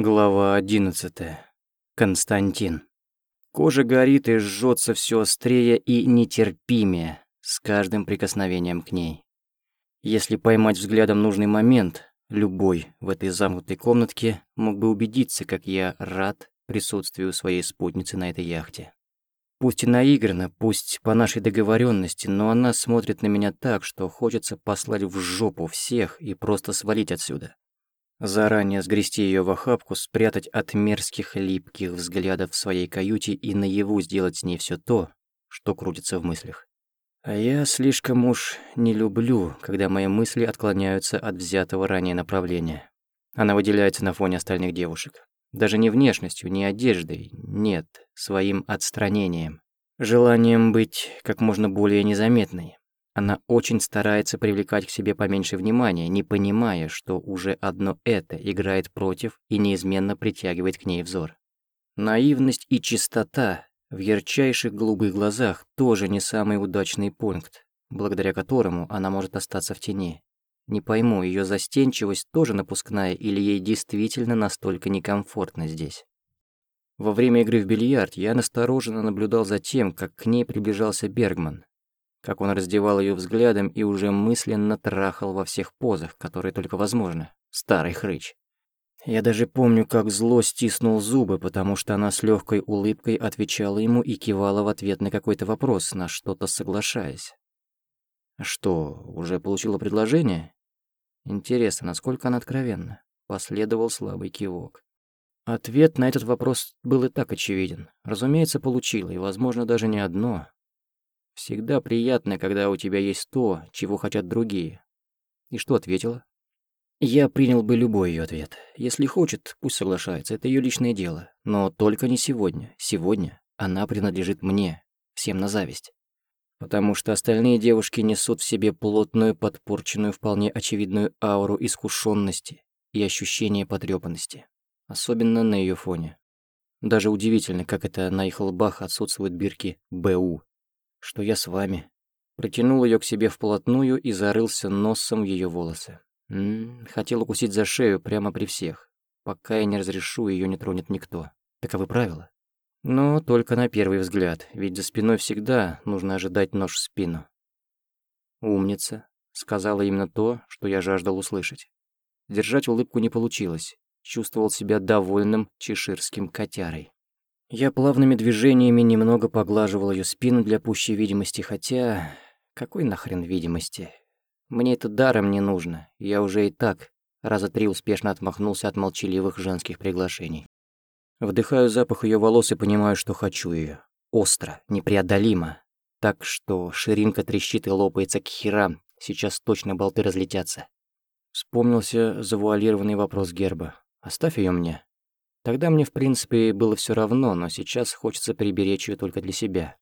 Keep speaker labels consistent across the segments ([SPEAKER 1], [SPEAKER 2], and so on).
[SPEAKER 1] Глава одиннадцатая. Константин. Кожа горит и жжется все острее и нетерпимее с каждым прикосновением к ней. Если поймать взглядом нужный момент, любой в этой замкнутой комнатке мог бы убедиться, как я рад присутствию своей спутницы на этой яхте. Пусть и наигранно, пусть по нашей договоренности, но она смотрит на меня так, что хочется послать в жопу всех и просто свалить отсюда. Заранее сгрести ее в охапку, спрятать от мерзких липких взглядов в своей каюте и наяву сделать с ней все то, что крутится в мыслях. А я слишком уж не люблю, когда мои мысли отклоняются от взятого ранее направления. Она выделяется на фоне остальных девушек. Даже не внешностью, не одеждой, нет, своим отстранением. Желанием быть как можно более незаметной. Она очень старается привлекать к себе поменьше внимания, не понимая, что уже одно это играет против и неизменно притягивает к ней взор. Наивность и чистота в ярчайших голубых глазах тоже не самый удачный пункт, благодаря которому она может остаться в тени. Не пойму, ее застенчивость тоже напускная или ей действительно настолько некомфортно здесь. Во время игры в бильярд я настороженно наблюдал за тем, как к ней приближался Бергман, как он раздевал ее взглядом и уже мысленно трахал во всех позах, которые только возможно. Старый хрыч. Я даже помню, как зло стиснул зубы, потому что она с легкой улыбкой отвечала ему и кивала в ответ на какой-то вопрос, на что-то соглашаясь. Что, уже получила предложение? Интересно, насколько она откровенна? Последовал слабый кивок. Ответ на этот вопрос был и так очевиден. Разумеется, получила, и, возможно, даже не одно. Всегда приятно, когда у тебя есть то, чего хотят другие. И что ответила? Я принял бы любой ее ответ. Если хочет, пусть соглашается, это ее личное дело. Но только не сегодня. Сегодня она принадлежит мне, всем на зависть. Потому что остальные девушки несут в себе плотную, подпорченную, вполне очевидную ауру искушенности и ощущение потрепанности. Особенно на ее фоне. Даже удивительно, как это на их лбах отсутствуют бирки «БУ», что я с вами. Протянул ее к себе вплотную и зарылся носом в ее волосы. М -м, хотел укусить за шею прямо при всех. Пока я не разрешу, ее не тронет никто. Таковы правила. Но только на первый взгляд, ведь за спиной всегда нужно ожидать нож в спину. «Умница», — сказала именно то, что я жаждал услышать. Держать улыбку не получилось. Чувствовал себя довольным чеширским котярой. Я плавными движениями немного поглаживал ее спину для пущей видимости, хотя... Какой нахрен видимости? Мне это даром не нужно, я уже и так раза три успешно отмахнулся от молчаливых женских приглашений. Вдыхаю запах ее волос и понимаю, что хочу ее. Остро, непреодолимо. Так что ширинка трещит и лопается к херам, сейчас точно болты разлетятся. Вспомнился завуалированный вопрос Герба. «Оставь ее мне». Тогда мне, в принципе, было все равно, но сейчас хочется приберечь ее только для себя.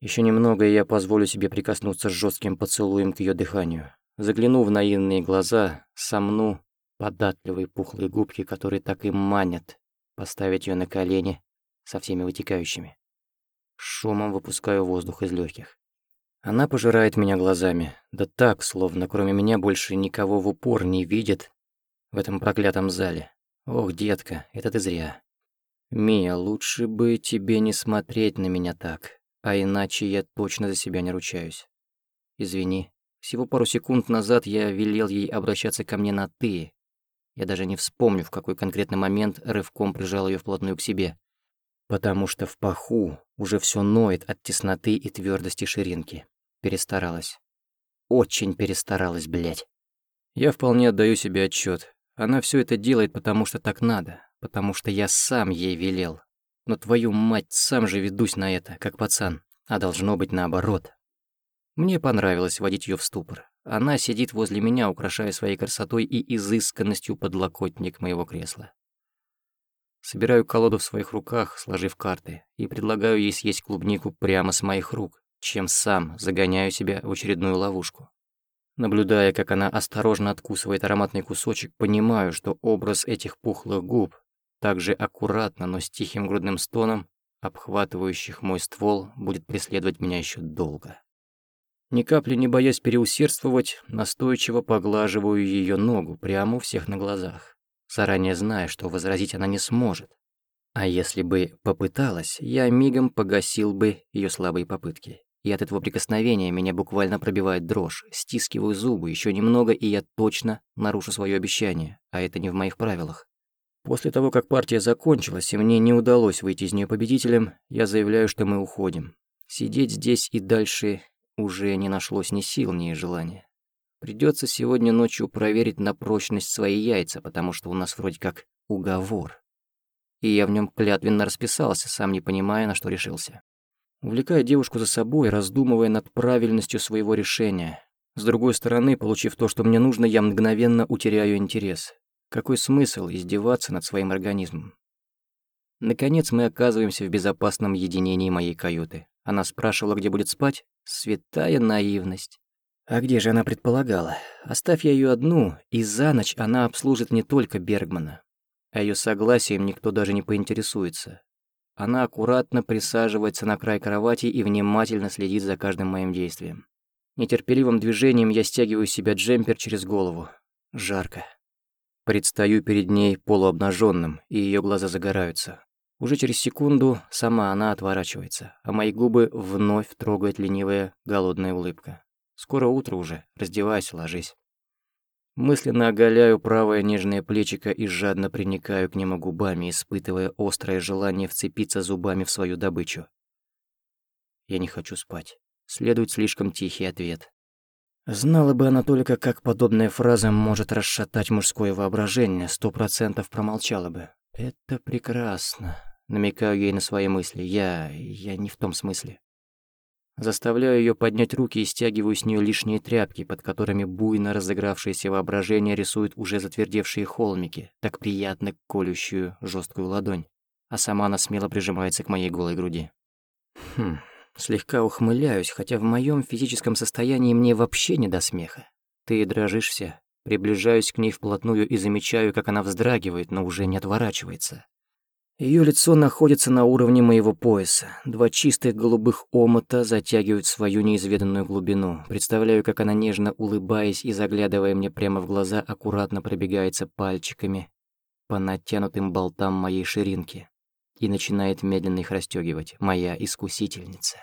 [SPEAKER 1] Еще немного, и я позволю себе прикоснуться с жестким поцелуем к ее дыханию. Загляну в наивные глаза, сомну податливые пухлые губки, которые так и манят, поставить ее на колени со всеми вытекающими. Шумом выпускаю воздух из легких. Она пожирает меня глазами, да так, словно кроме меня больше никого в упор не видит в этом проклятом зале. Ох, детка, это ты зря. Мия, лучше бы тебе не смотреть на меня так, а иначе я точно за себя не ручаюсь. Извини, всего пару секунд назад я велел ей обращаться ко мне на «ты». Я даже не вспомню, в какой конкретный момент рывком прижал ее вплотную к себе. Потому что в паху уже все ноет от тесноты и твердости ширинки. Перестаралась. Очень перестаралась, блядь. Я вполне отдаю себе отчет. Она все это делает, потому что так надо, потому что я сам ей велел. Но твою мать, сам же ведусь на это, как пацан, а должно быть наоборот. Мне понравилось водить ее в ступор. Она сидит возле меня, украшая своей красотой и изысканностью подлокотник моего кресла. Собираю колоду в своих руках, сложив карты, и предлагаю ей съесть клубнику прямо с моих рук, чем сам загоняю себя в очередную ловушку. Наблюдая, как она осторожно откусывает ароматный кусочек, понимаю, что образ этих пухлых губ, также аккуратно, но с тихим грудным стоном, обхватывающих мой ствол, будет преследовать меня еще долго. Ни капли не боясь переусердствовать, настойчиво поглаживаю ее ногу прямо у всех на глазах. заранее зная, что возразить она не сможет. А если бы попыталась, я мигом погасил бы ее слабые попытки. И от этого прикосновения меня буквально пробивает дрожь, стискиваю зубы, еще немного, и я точно нарушу свое обещание, а это не в моих правилах. После того, как партия закончилась, и мне не удалось выйти из нее победителем, я заявляю, что мы уходим. Сидеть здесь и дальше уже не нашлось ни сил, ни желания. Придется сегодня ночью проверить на прочность свои яйца, потому что у нас вроде как уговор. И я в нем клятвенно расписался, сам не понимая, на что решился. Увлекая девушку за собой, раздумывая над правильностью своего решения. С другой стороны, получив то, что мне нужно, я мгновенно утеряю интерес. Какой смысл издеваться над своим организмом? Наконец мы оказываемся в безопасном единении моей каюты. Она спрашивала, где будет спать. Святая наивность. А где же она предполагала? Оставь я ее одну, и за ночь она обслужит не только Бергмана. А ее согласием никто даже не поинтересуется. Она аккуратно присаживается на край кровати и внимательно следит за каждым моим действием. Нетерпеливым движением я стягиваю себя джемпер через голову. Жарко. Предстаю перед ней полуобнаженным, и ее глаза загораются. Уже через секунду сама она отворачивается, а мои губы вновь трогает ленивая голодная улыбка. Скоро утро уже, раздевайся, ложись. Мысленно оголяю правое нежное плечико и жадно приникаю к нему губами, испытывая острое желание вцепиться зубами в свою добычу. Я не хочу спать. Следует слишком тихий ответ. Знала бы она только, как подобная фраза может расшатать мужское воображение, сто процентов промолчала бы. Это прекрасно. Намекаю ей на свои мысли. Я... я не в том смысле. Заставляю ее поднять руки и стягиваю с нее лишние тряпки, под которыми буйно разыгравшееся воображение рисует уже затвердевшие холмики, так приятно колющую жесткую ладонь, а сама она смело прижимается к моей голой груди. Хм, слегка ухмыляюсь, хотя в моем физическом состоянии мне вообще не до смеха. Ты дрожишь вся. Приближаюсь к ней вплотную и замечаю, как она вздрагивает, но уже не отворачивается. Ее лицо находится на уровне моего пояса. Два чистых голубых омота затягивают свою неизведанную глубину. Представляю, как она нежно улыбаясь и заглядывая мне прямо в глаза, аккуратно пробегается пальчиками по натянутым болтам моей ширинки и начинает медленно их расстегивать. Моя искусительница.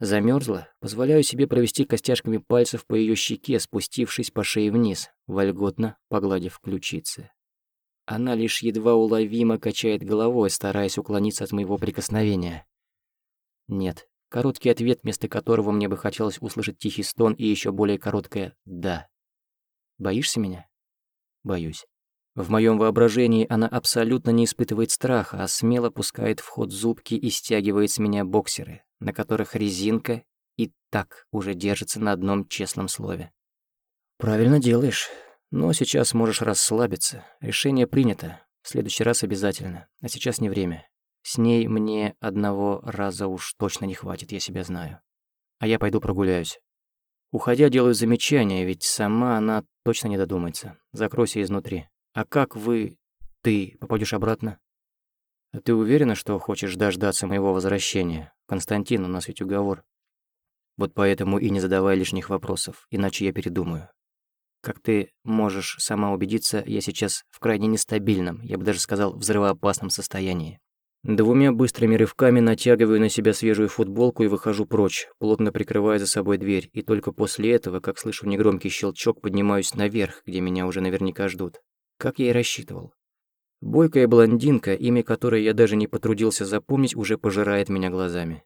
[SPEAKER 1] Замерзла, позволяю себе провести костяшками пальцев по ее щеке, спустившись по шее вниз, вольготно погладив ключицы. Она лишь едва уловимо качает головой, стараясь уклониться от моего прикосновения. Нет. Короткий ответ, вместо которого мне бы хотелось услышать тихий стон и еще более короткое «да». Боишься меня? Боюсь. В моем воображении она абсолютно не испытывает страха, а смело пускает в ход зубки и стягивает с меня боксеры, на которых резинка и так уже держится на одном честном слове. «Правильно делаешь. Но сейчас можешь расслабиться. Решение принято. В следующий раз обязательно. А сейчас не время. С ней мне одного раза уж точно не хватит, я себя знаю. А я пойду прогуляюсь. Уходя, делаю замечание, ведь сама она точно не додумается. Закройся изнутри. А как вы... Ты попадешь обратно? А ты уверена, что хочешь дождаться моего возвращения? Константин, у нас ведь уговор. Вот поэтому и не задавай лишних вопросов, иначе я передумаю. Как ты можешь сама убедиться, я сейчас в крайне нестабильном, я бы даже сказал, взрывоопасном состоянии. Двумя быстрыми рывками натягиваю на себя свежую футболку и выхожу прочь, плотно прикрывая за собой дверь, и только после этого, как слышу негромкий щелчок, поднимаюсь наверх, где меня уже наверняка ждут. Как я и рассчитывал. Бойкая блондинка, имя которой я даже не потрудился запомнить, уже пожирает меня глазами.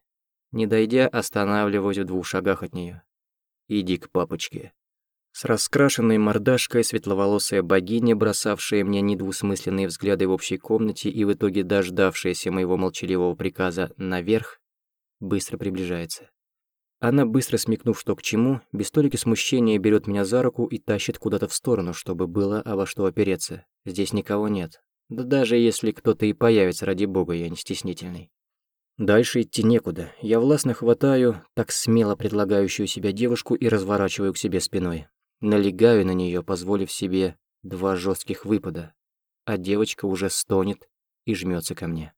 [SPEAKER 1] Не дойдя, останавливаюсь в двух шагах от нее. «Иди к папочке», с раскрашенной мордашкой светловолосая богиня, бросавшая мне недвусмысленные взгляды в общей комнате и в итоге дождавшаяся моего молчаливого приказа «наверх», быстро приближается. Она, быстро смекнув, что к чему, без толики смущения берет меня за руку и тащит куда-то в сторону, чтобы было обо что опереться. Здесь никого нет. Да даже если кто-то и появится, ради бога, я не стеснительный. Дальше идти некуда. Я властно хватаю так смело предлагающую себя девушку и разворачиваю к себе спиной. Налегаю на нее, позволив себе два жестких выпада, а девочка уже стонет и жмется ко мне.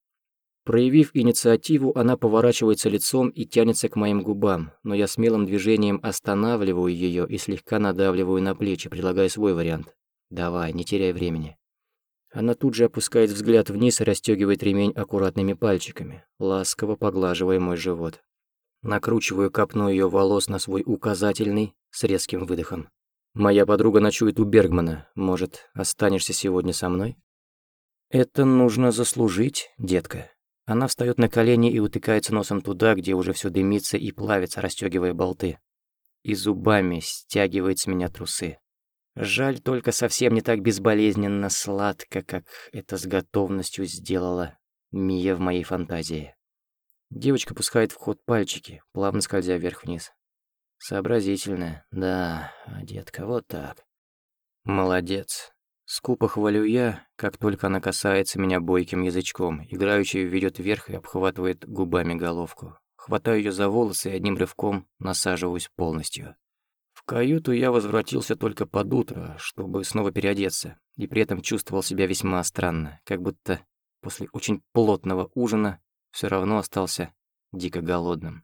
[SPEAKER 1] Проявив инициативу, она поворачивается лицом и тянется к моим губам, но я смелым движением останавливаю ее и слегка надавливаю на плечи, предлагая свой вариант. «Давай, не теряй времени». Она тут же опускает взгляд вниз и расстегивает ремень аккуратными пальчиками, ласково поглаживая мой живот. Накручиваю копну ее волос на свой указательный с резким выдохом. «Моя подруга ночует у Бергмана. Может, останешься сегодня со мной?» «Это нужно заслужить, детка». Она встает на колени и утыкается носом туда, где уже все дымится и плавится, расстегивая болты. И зубами стягивает с меня трусы. Жаль, только совсем не так безболезненно сладко, как это с готовностью сделала Мия в моей фантазии. Девочка пускает в ход пальчики, плавно скользя вверх-вниз. Сообразительная, да, детка, вот так. Молодец. Скупо хвалю я, как только она касается меня бойким язычком, играючи ведет вверх и обхватывает губами головку. Хватаю ее за волосы и одним рывком насаживаюсь полностью. В каюту я возвратился только под утро, чтобы снова переодеться, и при этом чувствовал себя весьма странно, как будто после очень плотного ужина все равно остался дико голодным.